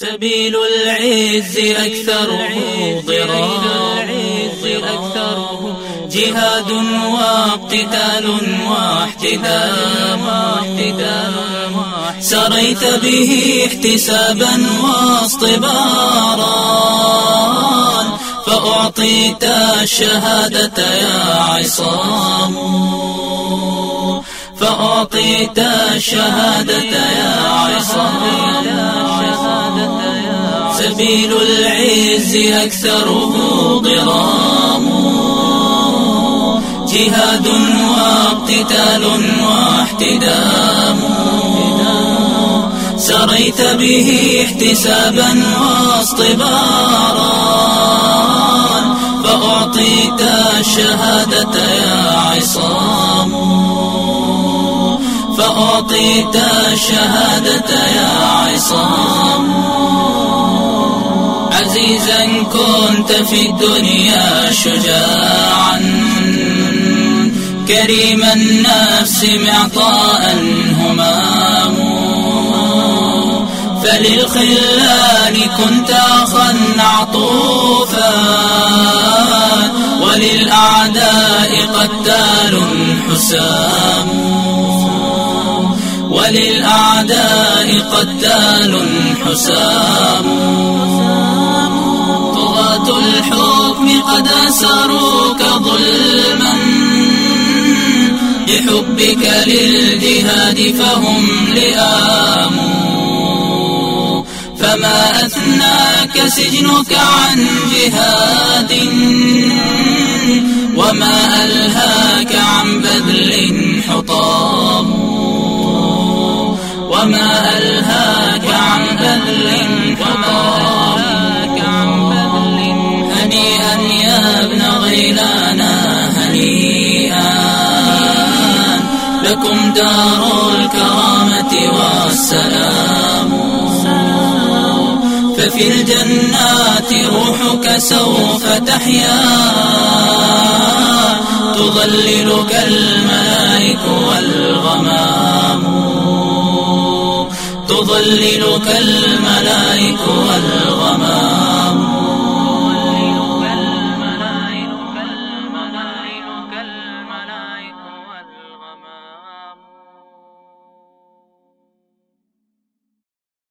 سبيل العز أكثره ضرار. جهاد واقتتال واحتدام. سريت به احتسابا واصطبارا. فأعطيت الشهادة يا عصام. فأعطيت الشهادة يا عصام. سبيل العز أكثره ضرام. جهاد واقتتال واحتدام. سريت به احتسابا واصطبارا. فأعطيت الشهادة يا عصام. فأعطيت الشهادة يا عصام. عزيزا كنت في الدنيا شجاعا. كريم النفس معطاء همام. فللخلان كنت أخا عطوفا. وللأعداء قتال حسام. وللأعداء قتال حسام. الحكم قد أسروك ظلما. بحبك للجهاد فهم لئام فما أثناك سجنك عن جهاد. وما ألهاك وما ألهاك عن بذل حطام غيلانا هنيئا. لكم دار الكرامة والسلام. ففي الجنات روحك سوف تحيا. تظللك الملائك والغمام. تظللك الملائك والغمام.